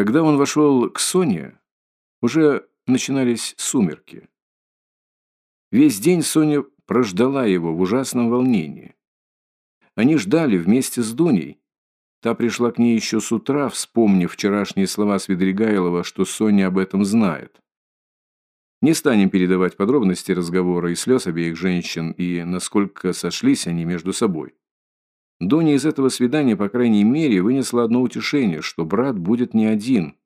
Когда он вошел к Соне, уже начинались сумерки. Весь день Соня прождала его в ужасном волнении. Они ждали вместе с Дуней. Та пришла к ней еще с утра, вспомнив вчерашние слова Свидригайлова, что Соня об этом знает. Не станем передавать подробности разговора и слез обеих женщин, и насколько сошлись они между собой. Дуня из этого свидания, по крайней мере, вынесла одно утешение, что брат будет не один.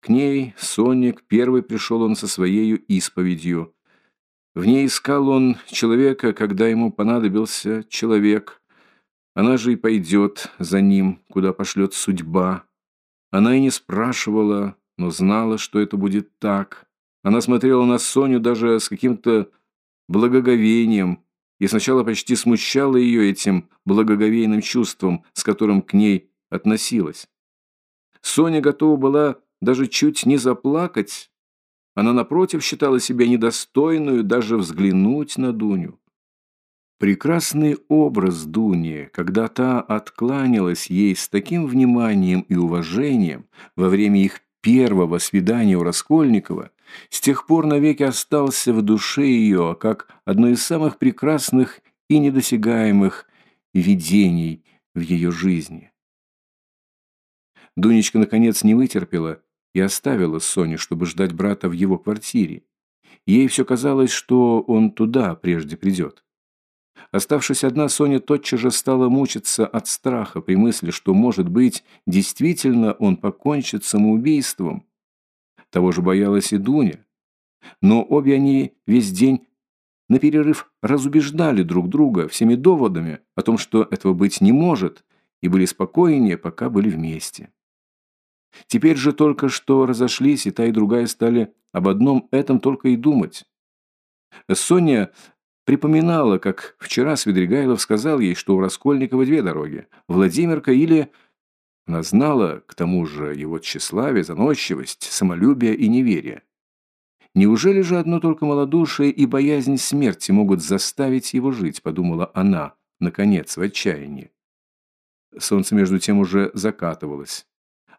К ней, Соник, первый пришел он со своей исповедью. В ней искал он человека, когда ему понадобился человек. Она же и пойдет за ним, куда пошлет судьба. Она и не спрашивала, но знала, что это будет так. Она смотрела на Соню даже с каким-то благоговением, и сначала почти смущало ее этим благоговейным чувством, с которым к ней относилась. Соня готова была даже чуть не заплакать. Она, напротив, считала себя недостойную даже взглянуть на Дуню. Прекрасный образ Дуни, когда та откланялась ей с таким вниманием и уважением во время их первого свидания у Раскольникова, с тех пор навеки остался в душе ее, как одно из самых прекрасных и недосягаемых видений в ее жизни. Дунечка, наконец, не вытерпела и оставила Соню, чтобы ждать брата в его квартире. Ей все казалось, что он туда прежде придет. Оставшись одна, Соня тотчас же стала мучиться от страха при мысли, что, может быть, действительно он покончит самоубийством. Того же боялась и Дуня. Но обе они весь день на перерыв разубеждали друг друга всеми доводами о том, что этого быть не может, и были спокойнее, пока были вместе. Теперь же только что разошлись, и та и другая стали об одном этом только и думать. Соня припоминала, как вчера Свидригайлов сказал ей, что у Раскольникова две дороги – Владимирка или она знала, к тому же, его тщеславие, заносчивость, самолюбие и неверие. Неужели же одно только малодушие и боязнь смерти могут заставить его жить, подумала она, наконец, в отчаянии. Солнце между тем уже закатывалось.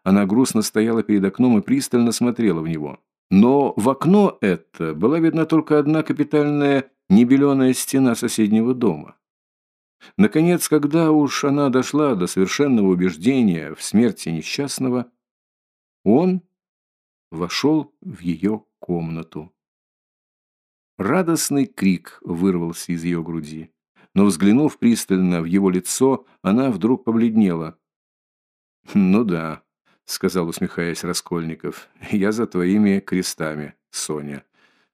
Она грустно стояла перед окном и пристально смотрела в него. Но в окно это была видна только одна капитальная небеленая стена соседнего дома. Наконец, когда уж она дошла до совершенного убеждения в смерти несчастного, он вошел в ее комнату. Радостный крик вырвался из ее груди, но, взглянув пристально в его лицо, она вдруг побледнела. «Ну да», — сказал, усмехаясь Раскольников, — «я за твоими крестами, Соня.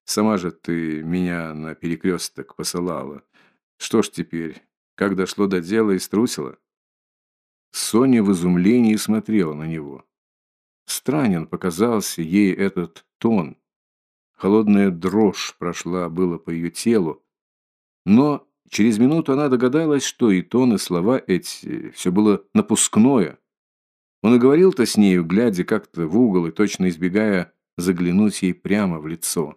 Сама же ты меня на перекресток посылала. Что ж теперь, как дошло до дела и струсила. Соня в изумлении смотрела на него. Странен показался ей этот тон. Холодная дрожь прошла было по ее телу. Но через минуту она догадалась, что и тон, и слова эти все было напускное. Он и говорил-то с нею, глядя как-то в угол и точно избегая заглянуть ей прямо в лицо.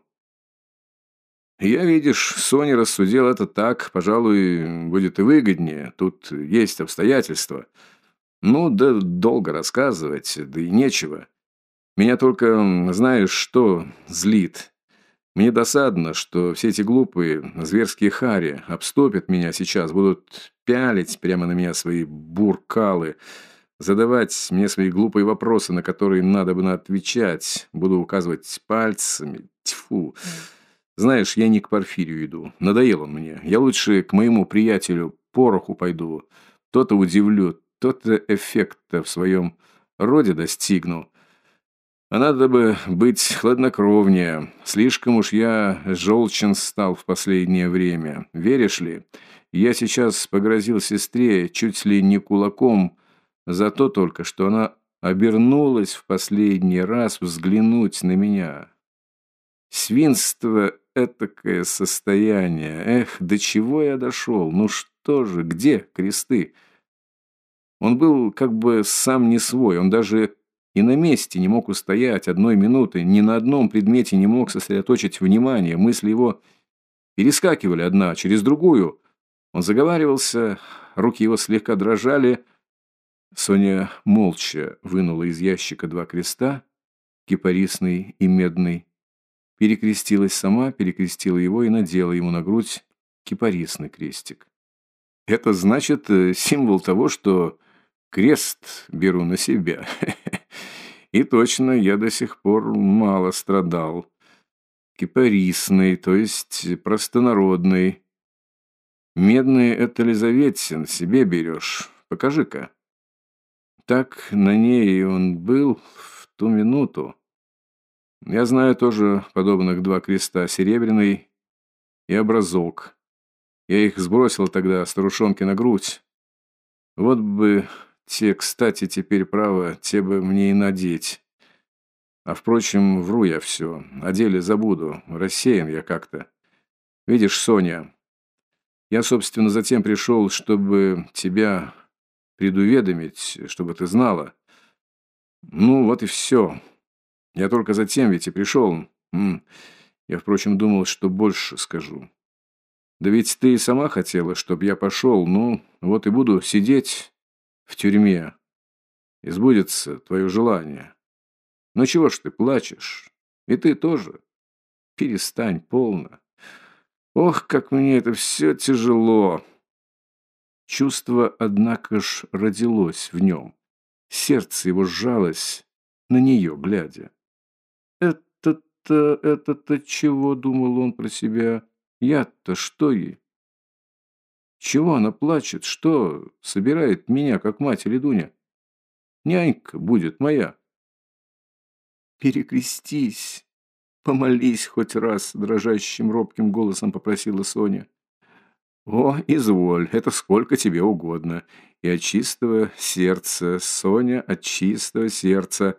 Я, видишь, Соня рассудил это так, пожалуй, будет и выгоднее. Тут есть обстоятельства. Ну, да долго рассказывать, да и нечего. Меня только, знаешь, что злит. Мне досадно, что все эти глупые, зверские хари обступят меня сейчас, будут пялить прямо на меня свои буркалы, задавать мне свои глупые вопросы, на которые надо бы отвечать. Буду указывать пальцами. Тьфу. Знаешь, я не к Порфирию иду. Надоел он мне. Я лучше к моему приятелю Пороху пойду. То-то удивлю, то-то эффекта в своем роде достигну. А надо бы быть хладнокровнее. Слишком уж я желчен стал в последнее время. Веришь ли? Я сейчас погрозил сестре чуть ли не кулаком за то только, что она обернулась в последний раз взглянуть на меня. Свинство этакое состояние. Эх, до чего я дошел? Ну что же, где кресты? Он был как бы сам не свой, он даже и на месте не мог устоять одной минуты, ни на одном предмете не мог сосредоточить внимание, мысли его перескакивали одна через другую. Он заговаривался, руки его слегка дрожали. Соня молча вынула из ящика два креста, кипарисный и медный, перекрестилась сама, перекрестила его и надела ему на грудь кипарисный крестик. Это значит э, символ того, что крест беру на себя. И точно, я до сих пор мало страдал. Кипарисный, то есть простонародный. Медный — это Лизаветин, себе берешь. Покажи-ка. Так на ней он был в ту минуту. Я знаю тоже подобных два креста, серебряный и образок. Я их сбросил тогда старушонке на грудь. Вот бы те, кстати, теперь право, те бы мне и надеть. А впрочем, вру я все. О деле забуду. Рассеян я как-то. Видишь, Соня, я, собственно, затем пришел, чтобы тебя предуведомить, чтобы ты знала. Ну, вот и все. Я только затем ведь и пришел. Я, впрочем, думал, что больше скажу. Да ведь ты и сама хотела, чтобы я пошел. Ну, вот и буду сидеть в тюрьме. Избудется твое желание. Ну чего ж ты плачешь? И ты тоже. Перестань полно. Ох, как мне это все тяжело. Чувство, однако ж, родилось в нем. Сердце его сжалось, на нее глядя. «Это-то, это-то чего?» — думал он про себя. «Я-то что ей?» Чего она плачет? Что собирает меня, как мать или Дуня? Нянька будет моя. Перекрестись, помолись хоть раз, дрожащим робким голосом попросила Соня. О, изволь, это сколько тебе угодно. И от чистого сердца, Соня, от чистого сердца.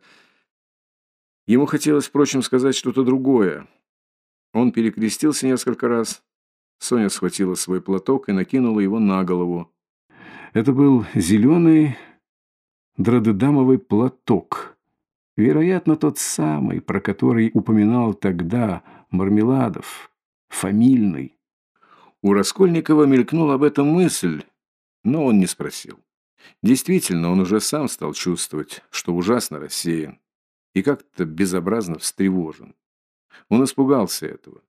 Ему хотелось, впрочем, сказать что-то другое. Он перекрестился несколько раз, Соня схватила свой платок и накинула его на голову. Это был зеленый дродедамовый платок. Вероятно, тот самый, про который упоминал тогда Мармеладов, фамильный. У Раскольникова мелькнула об этом мысль, но он не спросил. Действительно, он уже сам стал чувствовать, что ужасно рассеян и как-то безобразно встревожен. Он испугался этого.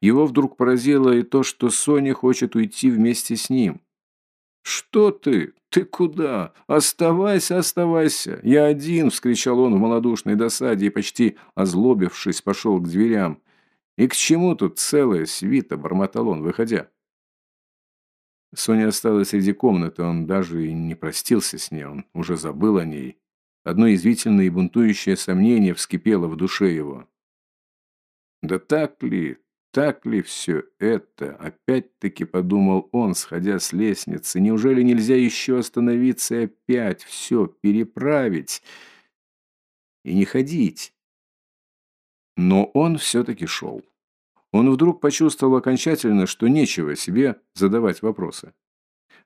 Его вдруг поразило и то, что Соня хочет уйти вместе с ним. «Что ты? Ты куда? Оставайся, оставайся! Я один!» – вскричал он в малодушной досаде и, почти озлобившись, пошел к дверям. «И к чему тут целая свита?» – бормотал он, выходя. Соня осталась среди комнаты, он даже и не простился с ней, он уже забыл о ней. Одно извительное и бунтующее сомнение вскипело в душе его. «Да так ли? Так ли все это? Опять-таки подумал он, сходя с лестницы. Неужели нельзя еще остановиться и опять все переправить и не ходить? Но он все-таки шел. Он вдруг почувствовал окончательно, что нечего себе задавать вопросы.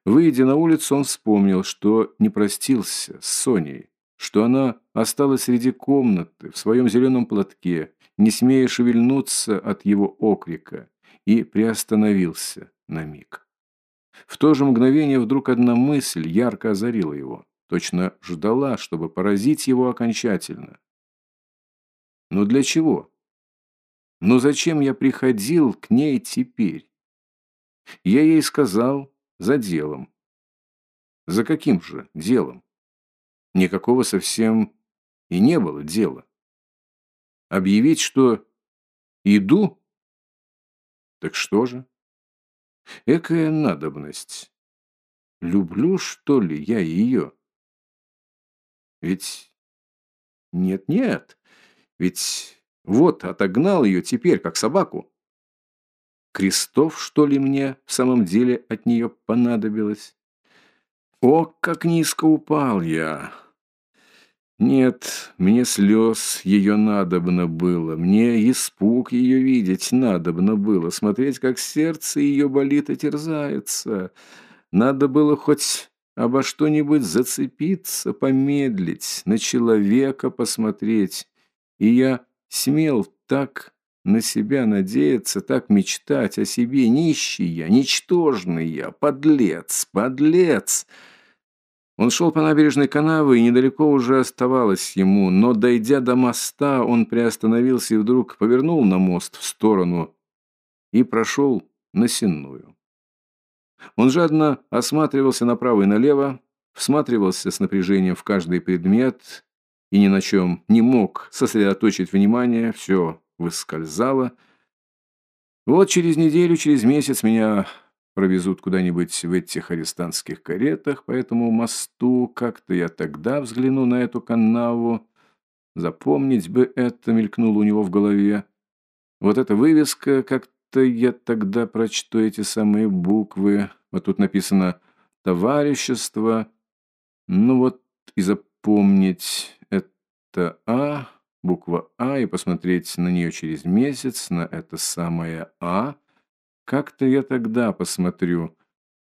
Выйдя на улицу, он вспомнил, что не простился с Соней, что она осталась среди комнаты в своем зеленом платке, не смея шевельнуться от его окрика, и приостановился на миг. В то же мгновение вдруг одна мысль ярко озарила его, точно ждала, чтобы поразить его окончательно. Но для чего? Но зачем я приходил к ней теперь? Я ей сказал, за делом. За каким же делом? Никакого совсем и не было дела. Объявить, что иду? Так что же? Экая надобность. Люблю, что ли, я ее? Ведь... Нет-нет. Ведь вот отогнал ее теперь, как собаку. Крестов, что ли, мне в самом деле от нее понадобилось? О, как низко упал я! Нет, мне слез ее надобно было, мне испуг ее видеть надобно было, смотреть, как сердце ее болит и терзается. Надо было хоть обо что-нибудь зацепиться, помедлить, на человека посмотреть. И я смел так на себя надеяться, так мечтать о себе, нищий я, ничтожный я, подлец, подлец. Он шел по набережной канавы, и недалеко уже оставалось ему, но, дойдя до моста, он приостановился и вдруг повернул на мост в сторону и прошел на Сенную. Он жадно осматривался направо и налево, всматривался с напряжением в каждый предмет и ни на чем не мог сосредоточить внимание, все выскользало. Вот через неделю, через месяц меня провезут куда-нибудь в этих арестантских каретах по этому мосту, как-то я тогда взгляну на эту канаву. Запомнить бы это, мелькнуло у него в голове. Вот эта вывеска, как-то я тогда прочту эти самые буквы. Вот тут написано «Товарищество». Ну вот и запомнить это «А», буква «А», и посмотреть на нее через месяц, на это самое «А». Как-то я тогда посмотрю.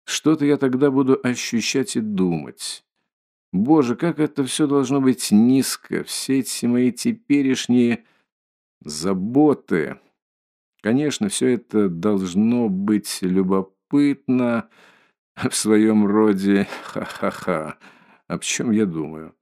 Что-то я тогда буду ощущать и думать. Боже, как это все должно быть низко. Все эти мои теперешние заботы. Конечно, все это должно быть любопытно в своем роде. Ха-ха-ха. Об чем я думаю?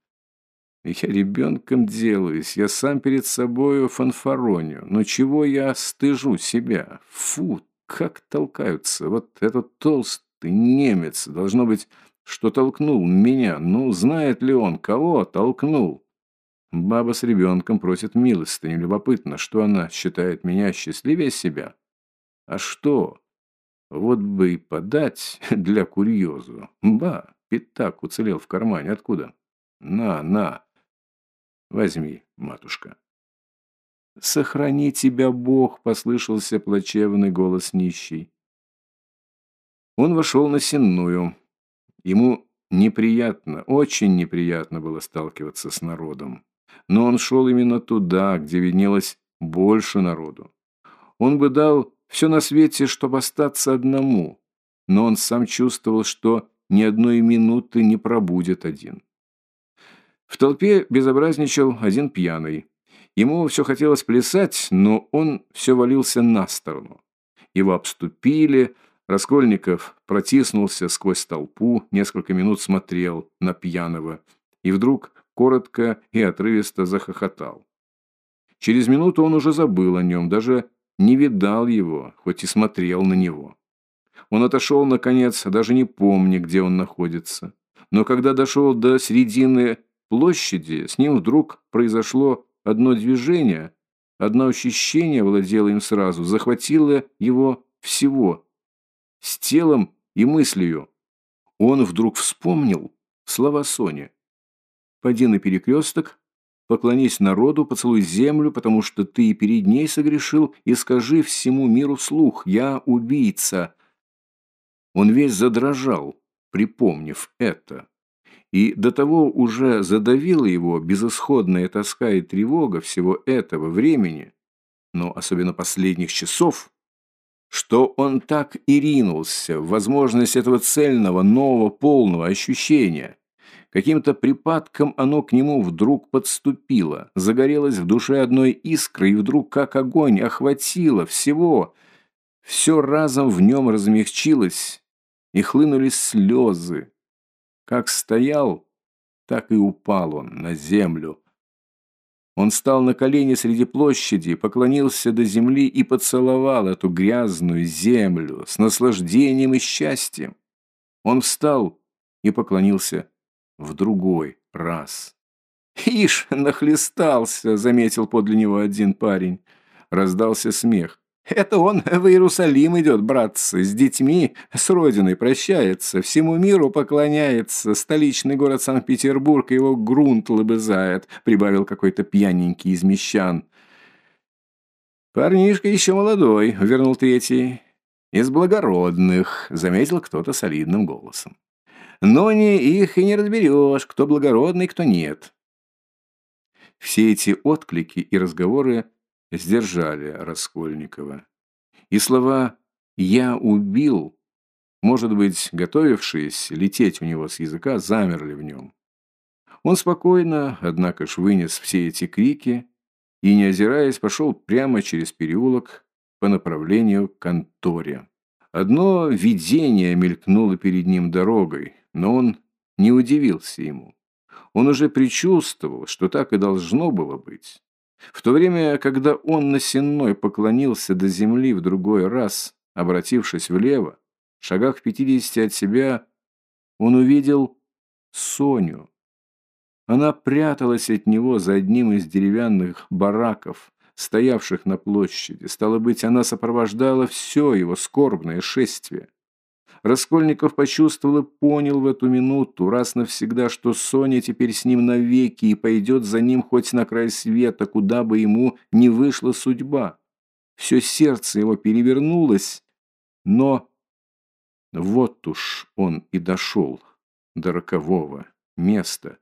Я ребенком делаюсь, я сам перед собою фанфароню. Но чего я стыжу себя? Фу, как толкаются. Вот этот толстый немец, должно быть, что толкнул меня. Ну, знает ли он, кого толкнул? Баба с ребенком просит милостыни. Любопытно, что она считает меня счастливее себя? А что? Вот бы и подать для курьезу. Ба, пятак уцелел в кармане. Откуда? На, на. Возьми, матушка. «Сохрани тебя, Бог!» – послышался плачевный голос нищий. Он вошел на сенную. Ему неприятно, очень неприятно было сталкиваться с народом. Но он шел именно туда, где виднелось больше народу. Он бы дал все на свете, чтобы остаться одному, но он сам чувствовал, что ни одной минуты не пробудет один. В толпе безобразничал один пьяный. Ему все хотелось плясать, но он все валился на сторону. Его обступили, Раскольников протиснулся сквозь толпу, несколько минут смотрел на пьяного и вдруг коротко и отрывисто захохотал. Через минуту он уже забыл о нем, даже не видал его, хоть и смотрел на него. Он отошел, наконец, даже не помня, где он находится. Но когда дошел до середины площади, с ним вдруг произошло Одно движение, одно ощущение владело им сразу, захватило его всего, с телом и мыслью. Он вдруг вспомнил слова Сони. «Пойди на перекресток, поклонись народу, поцелуй землю, потому что ты и перед ней согрешил, и скажи всему миру вслух, я убийца». Он весь задрожал, припомнив это и до того уже задавила его безысходная тоска и тревога всего этого времени, но особенно последних часов, что он так и ринулся в возможность этого цельного, нового, полного ощущения. Каким-то припадком оно к нему вдруг подступило, загорелось в душе одной искрой, и вдруг, как огонь, охватило всего. Все разом в нем размягчилось, и хлынули слезы, как стоял, так и упал он на землю. Он стал на колени среди площади, поклонился до земли и поцеловал эту грязную землю с наслаждением и счастьем. Он встал и поклонился в другой раз. «Ишь, нахлестался!» — заметил подле него один парень. Раздался смех. Это он в Иерусалим идет, братцы, с детьми, с родиной прощается, всему миру поклоняется, столичный город Санкт-Петербург его грунт лобызает, прибавил какой-то пьяненький из мещан. Парнишка еще молодой, вернул третий. Из благородных, заметил кто-то солидным голосом. Но не их и не разберешь, кто благородный, кто нет. Все эти отклики и разговоры сдержали Раскольникова. И слова «я убил», может быть, готовившись лететь у него с языка, замерли в нем. Он спокойно, однако ж, вынес все эти крики и, не озираясь, пошел прямо через переулок по направлению к конторе. Одно видение мелькнуло перед ним дорогой, но он не удивился ему. Он уже предчувствовал, что так и должно было быть. В то время, когда он на сенной поклонился до земли в другой раз, обратившись влево, в шагах в пятидесяти от себя, он увидел Соню. Она пряталась от него за одним из деревянных бараков, стоявших на площади. Стало быть, она сопровождала все его скорбное шествие. Раскольников почувствовал и понял в эту минуту, раз навсегда, что Соня теперь с ним навеки и пойдет за ним хоть на край света, куда бы ему не вышла судьба. Все сердце его перевернулось, но вот уж он и дошел до рокового места.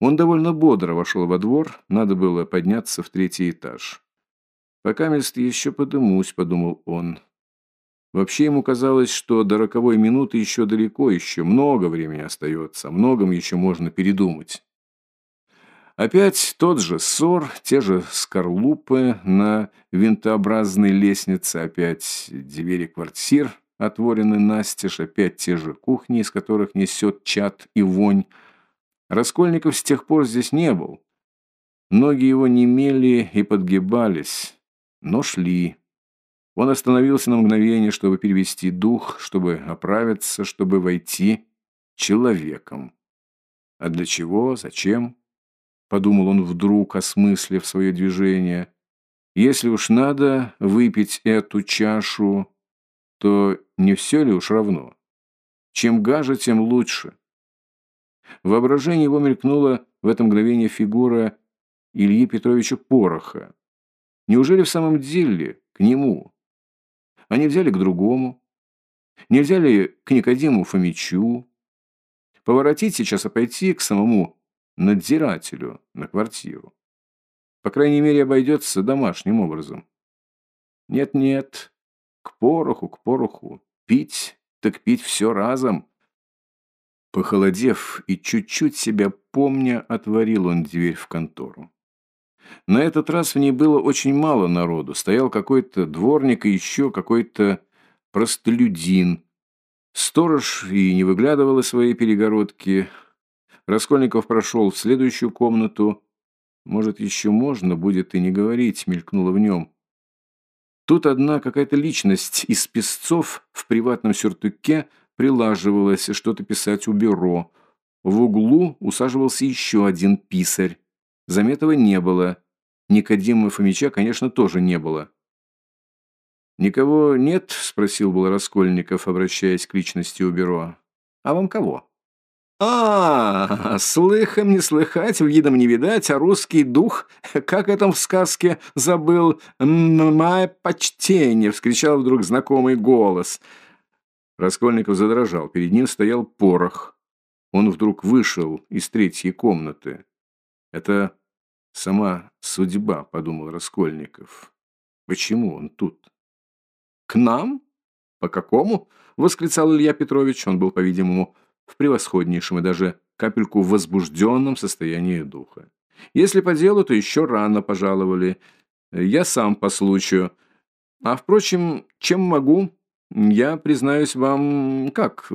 Он довольно бодро вошел во двор, надо было подняться в третий этаж. «Пока мест еще подымусь», — подумал он. Вообще ему казалось, что до роковой минуты еще далеко, еще много времени остается, многом еще можно передумать. Опять тот же ссор, те же скорлупы на винтообразной лестнице, опять двери квартир отворены настежь, опять те же кухни, из которых несет чад и вонь. Раскольников с тех пор здесь не был. Ноги его немели и подгибались, но шли. Он остановился на мгновение, чтобы перевести дух, чтобы оправиться, чтобы войти человеком. А для чего? Зачем? Подумал он вдруг, осмыслив свое движение. Если уж надо выпить эту чашу, то не все ли уж равно? Чем гаже, тем лучше. В воображении его мелькнула в это мгновение фигура Ильи Петровича Пороха. Неужели в самом деле к нему, они взяли к другому. Не взяли к Никодиму Фомичу. Поворотить сейчас, а пойти к самому надзирателю на квартиру. По крайней мере, обойдется домашним образом. Нет-нет, к пороху, к пороху. Пить, так пить все разом. Похолодев и чуть-чуть себя помня, отворил он дверь в контору. На этот раз в ней было очень мало народу. Стоял какой-то дворник и еще какой-то простолюдин. Сторож и не выглядывал из своей перегородки. Раскольников прошел в следующую комнату. Может, еще можно будет и не говорить, мелькнуло в нем. Тут одна какая-то личность из песцов в приватном сюртуке прилаживалась что-то писать у бюро. В углу усаживался еще один писарь. Заметова не было. Никодима Фомича, конечно, тоже не было. «Никого нет?» – спросил был Раскольников, обращаясь к личности у бюро. «А вам кого?» «А, слыхом не слыхать, видом не видать, а русский дух, как это в сказке забыл, мое почтение!» – вскричал вдруг знакомый голос. Раскольников задрожал, перед ним стоял порох. Он вдруг вышел из третьей комнаты. Это Сама судьба, подумал Раскольников. Почему он тут? К нам? По какому? Восклицал Илья Петрович. Он был, по-видимому, в превосходнейшем и даже капельку возбужденном состоянии духа. Если по делу, то еще рано пожаловали. Я сам по случаю. А, впрочем, чем могу? Я признаюсь вам, как,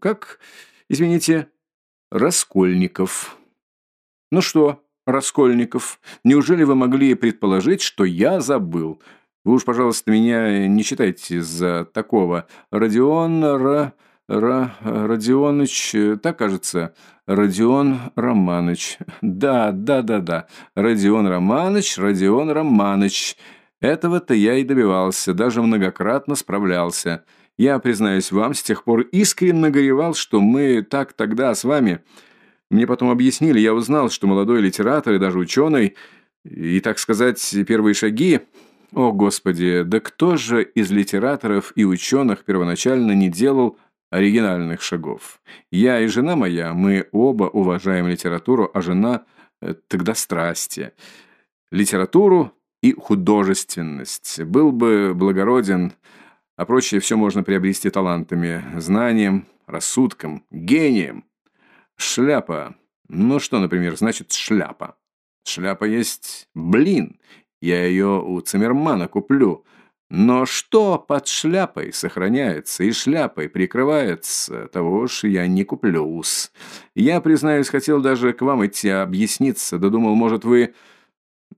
как, извините, Раскольников. Ну что, Раскольников, неужели вы могли предположить, что я забыл? Вы уж, пожалуйста, меня не считайте за такого. Родион Ра... Ра... Родионыч... Так, кажется, Родион Романыч. Да, да, да, да. Родион Романыч, Родион Романыч. Этого-то я и добивался, даже многократно справлялся. Я, признаюсь вам, с тех пор искренне горевал, что мы так тогда с вами... Мне потом объяснили, я узнал, что молодой литератор и даже ученый, и, так сказать, первые шаги... О, Господи, да кто же из литераторов и ученых первоначально не делал оригинальных шагов? Я и жена моя, мы оба уважаем литературу, а жена э, тогда страсти. Литературу и художественность. Был бы благороден, а прочее все можно приобрести талантами, знанием, рассудком, гением. Шляпа. Ну что, например, значит шляпа? Шляпа есть блин. Я ее у Циммермана куплю. Но что под шляпой сохраняется и шляпой прикрывается, того уж я не куплюсь. Я, признаюсь, хотел даже к вам идти объясниться, да думал, может, вы...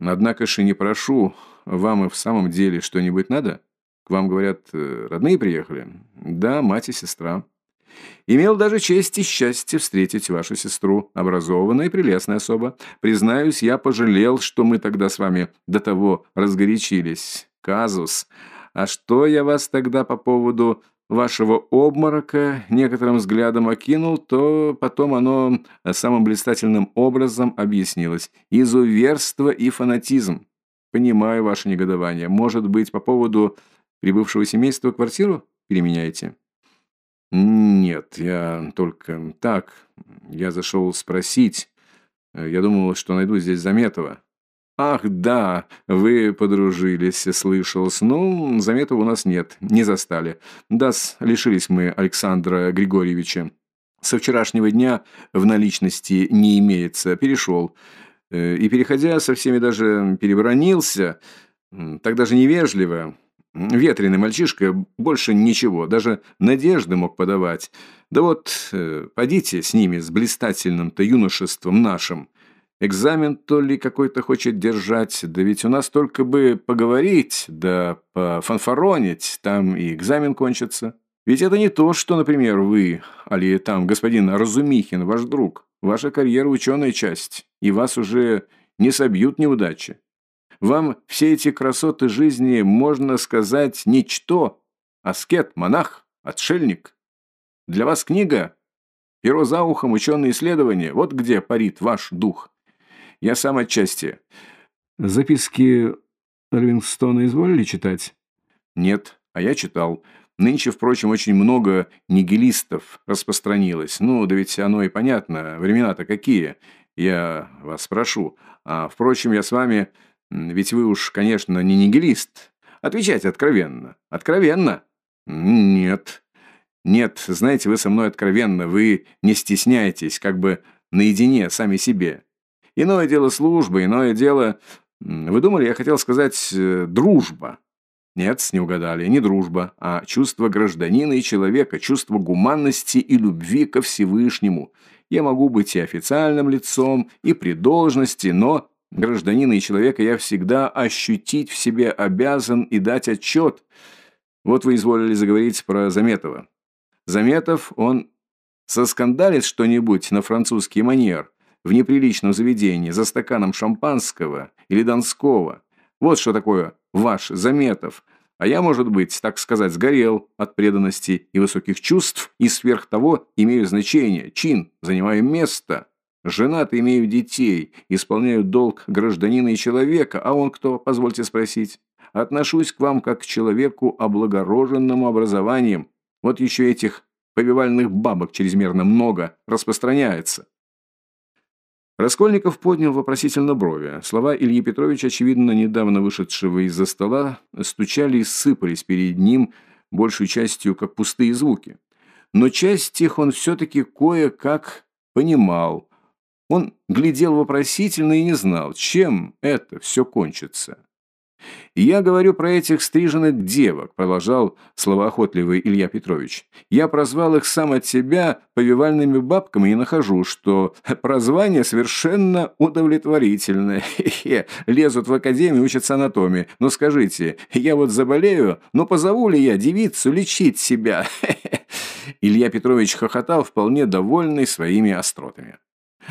Однако же не прошу, вам и в самом деле что-нибудь надо? К вам, говорят, э, родные приехали? Да, мать и сестра. Имел даже честь и счастье встретить вашу сестру, образованная и прелестная особа. Признаюсь, я пожалел, что мы тогда с вами до того разгорячились. Казус. А что я вас тогда по поводу вашего обморока некоторым взглядом окинул, то потом оно самым блистательным образом объяснилось. Изуверство и фанатизм. Понимаю ваше негодование. Может быть, по поводу прибывшего семейства квартиру переменяете? «Нет, я только так. Я зашел спросить. Я думал, что найду здесь Заметова». «Ах, да, вы подружились, слышалось. Ну, Заметова у нас нет, не застали. Да, лишились мы Александра Григорьевича. Со вчерашнего дня в наличности не имеется, перешел. Э, и, переходя, со всеми даже перебронился. Так даже невежливо. Ветреный мальчишка, больше ничего, даже надежды мог подавать. Да вот, э, подите с ними, с блистательным-то юношеством нашим. Экзамен то ли какой-то хочет держать, да ведь у нас только бы поговорить, да пофанфаронить, там и экзамен кончится. Ведь это не то, что, например, вы, али там господин Разумихин, ваш друг. Ваша карьера ученая часть, и вас уже не собьют неудачи. Вам все эти красоты жизни, можно сказать, ничто. Аскет, монах, отшельник. Для вас книга, перо за ухом, ученые исследования. Вот где парит ваш дух. Я сам отчасти. Записки Ливингстона изволили читать? Нет, а я читал. Нынче, впрочем, очень много нигилистов распространилось. Ну, да ведь оно и понятно. Времена-то какие. Я вас спрошу. А, впрочем, я с вами ведь вы уж, конечно, не нигилист. Отвечайте откровенно. Откровенно? Нет. Нет, знаете, вы со мной откровенно. Вы не стесняйтесь, как бы наедине, сами себе. Иное дело служба, иное дело... Вы думали, я хотел сказать э, дружба. Нет, не угадали, не дружба, а чувство гражданина и человека, чувство гуманности и любви ко Всевышнему. Я могу быть и официальным лицом, и при должности, но Гражданина и человека я всегда ощутить в себе обязан и дать отчет. Вот вы изволили заговорить про Заметова. Заметов, он соскандалит что-нибудь на французский манер в неприличном заведении за стаканом шампанского или донского. Вот что такое ваш Заметов. А я, может быть, так сказать, сгорел от преданности и высоких чувств, и сверх того имею значение, чин, занимаю место. Женат, имею детей, исполняю долг гражданина и человека, а он кто, позвольте спросить? Отношусь к вам как к человеку облагороженному образованием. Вот еще этих повивальных бабок чрезмерно много распространяется. Раскольников поднял вопросительно брови. Слова Ильи Петровича, очевидно, недавно вышедшего из-за стола, стучали и сыпались перед ним, большей частью как пустые звуки. Но часть их он все-таки кое-как понимал, он глядел вопросительно и не знал, чем это все кончится. «Я говорю про этих стриженных девок», – продолжал словоохотливый Илья Петрович. «Я прозвал их сам от себя повивальными бабками и нахожу, что прозвание совершенно удовлетворительное. Хе-хе, лезут в академию, учатся анатомии. Но скажите, я вот заболею, но позову ли я девицу лечить себя?» Илья Петрович хохотал, вполне довольный своими остротами.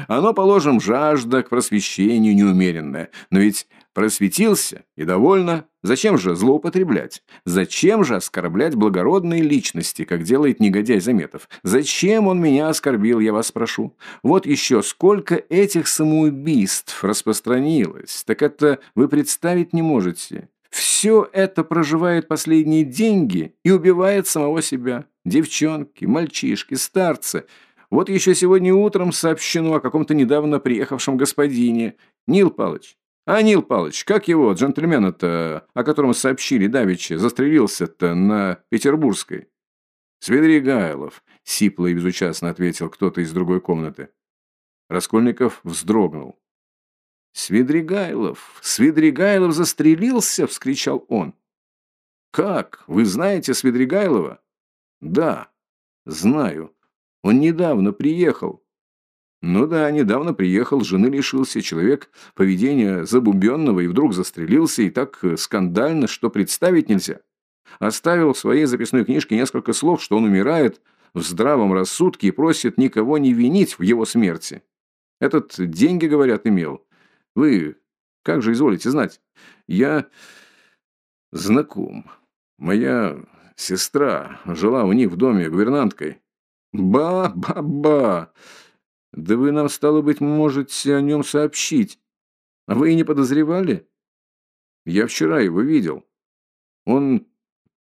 Оно, положим, жажда к просвещению неумеренная. Но ведь просветился и довольно. Зачем же злоупотреблять? Зачем же оскорблять благородные личности, как делает негодяй Заметов? Зачем он меня оскорбил, я вас спрошу? Вот еще сколько этих самоубийств распространилось. Так это вы представить не можете. Все это проживает последние деньги и убивает самого себя. Девчонки, мальчишки, старцы – вот еще сегодня утром сообщено о каком-то недавно приехавшем господине. Нил Палыч. А Нил Палыч, как его, джентльмена-то, о котором сообщили давеча, застрелился-то на Петербургской? Свидригайлов, сипло и безучастно ответил кто-то из другой комнаты. Раскольников вздрогнул. «Свидригайлов! Свидригайлов застрелился!» – вскричал он. Как? Вы знаете Свидригайлова? Да, знаю. Он недавно приехал. Ну да, недавно приехал, жены лишился, человек поведения забубенного и вдруг застрелился, и так скандально, что представить нельзя. Оставил в своей записной книжке несколько слов, что он умирает в здравом рассудке и просит никого не винить в его смерти. Этот деньги, говорят, имел. Вы как же изволите знать? Я знаком. Моя сестра жила у них в доме гувернанткой. Ба-ба-ба! Да вы нам, стало быть, можете о нем сообщить. А вы и не подозревали? Я вчера его видел. Он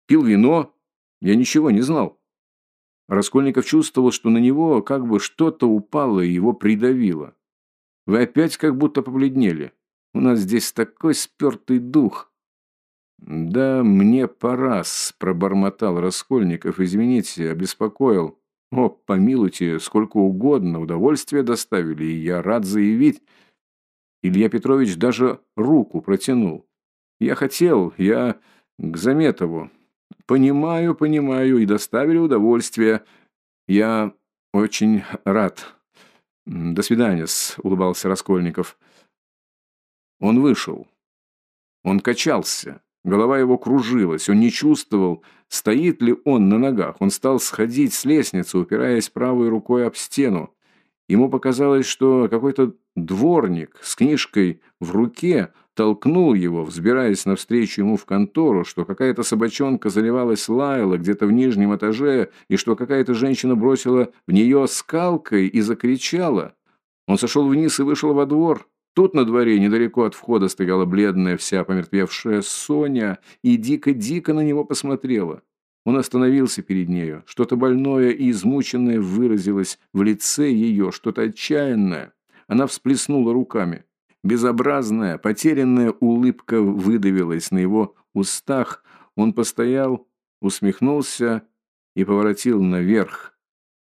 пил вино, я ничего не знал. Раскольников чувствовал, что на него как бы что-то упало и его придавило. Вы опять как будто побледнели. У нас здесь такой спертый дух. Да мне пора, пробормотал Раскольников. Извините, обеспокоил. О, помилуйте, сколько угодно, удовольствие доставили, и я рад заявить. Илья Петрович даже руку протянул. Я хотел, я к Заметову. Понимаю, понимаю, и доставили удовольствие. Я очень рад. До свидания, улыбался Раскольников. Он вышел. Он качался. Голова его кружилась. Он не чувствовал, стоит ли он на ногах. Он стал сходить с лестницы, упираясь правой рукой об стену. Ему показалось, что какой-то дворник с книжкой в руке толкнул его, взбираясь навстречу ему в контору, что какая-то собачонка заливалась лаяла где-то в нижнем этаже, и что какая-то женщина бросила в нее скалкой и закричала. Он сошел вниз и вышел во двор. Тут на дворе, недалеко от входа, стояла бледная, вся помертвевшая Соня и дико-дико на него посмотрела. Он остановился перед нею. Что-то больное и измученное выразилось в лице ее, что-то отчаянное. Она всплеснула руками. Безобразная, потерянная улыбка выдавилась на его устах. Он постоял, усмехнулся и поворотил наверх,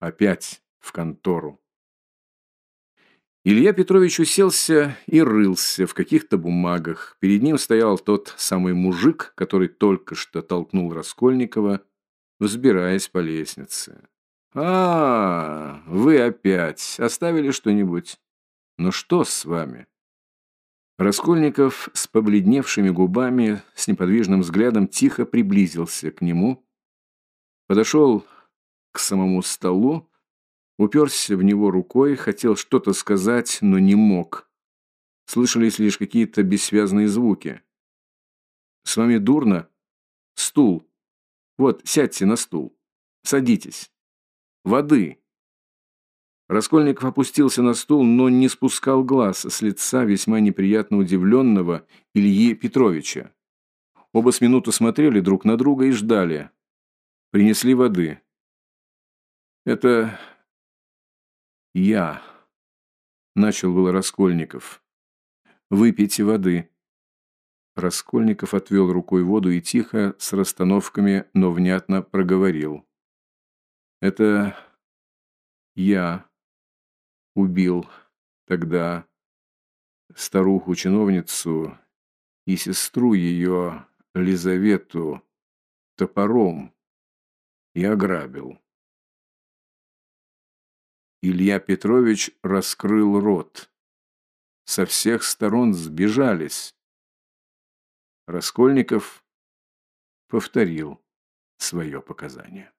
опять в контору. Илья Петрович уселся и рылся в каких-то бумагах. Перед ним стоял тот самый мужик, который только что толкнул Раскольникова, взбираясь по лестнице. «А, вы опять оставили что-нибудь? Ну что с вами?» Раскольников с побледневшими губами, с неподвижным взглядом тихо приблизился к нему, подошел к самому столу, Уперся в него рукой, хотел что-то сказать, но не мог. Слышались лишь какие-то бессвязные звуки. «С вами дурно? Стул. Вот, сядьте на стул. Садитесь. Воды!» Раскольников опустился на стул, но не спускал глаз с лица весьма неприятно удивленного Ильи Петровича. Оба с минуту смотрели друг на друга и ждали. Принесли воды. «Это «Я...» — начал был Раскольников. «Выпейте воды». Раскольников отвел рукой воду и тихо, с расстановками, но внятно проговорил. «Это... я убил тогда старуху-чиновницу и сестру ее, Лизавету, топором и ограбил». Илья Петрович раскрыл рот. Со всех сторон сбежались. Раскольников повторил свое показание.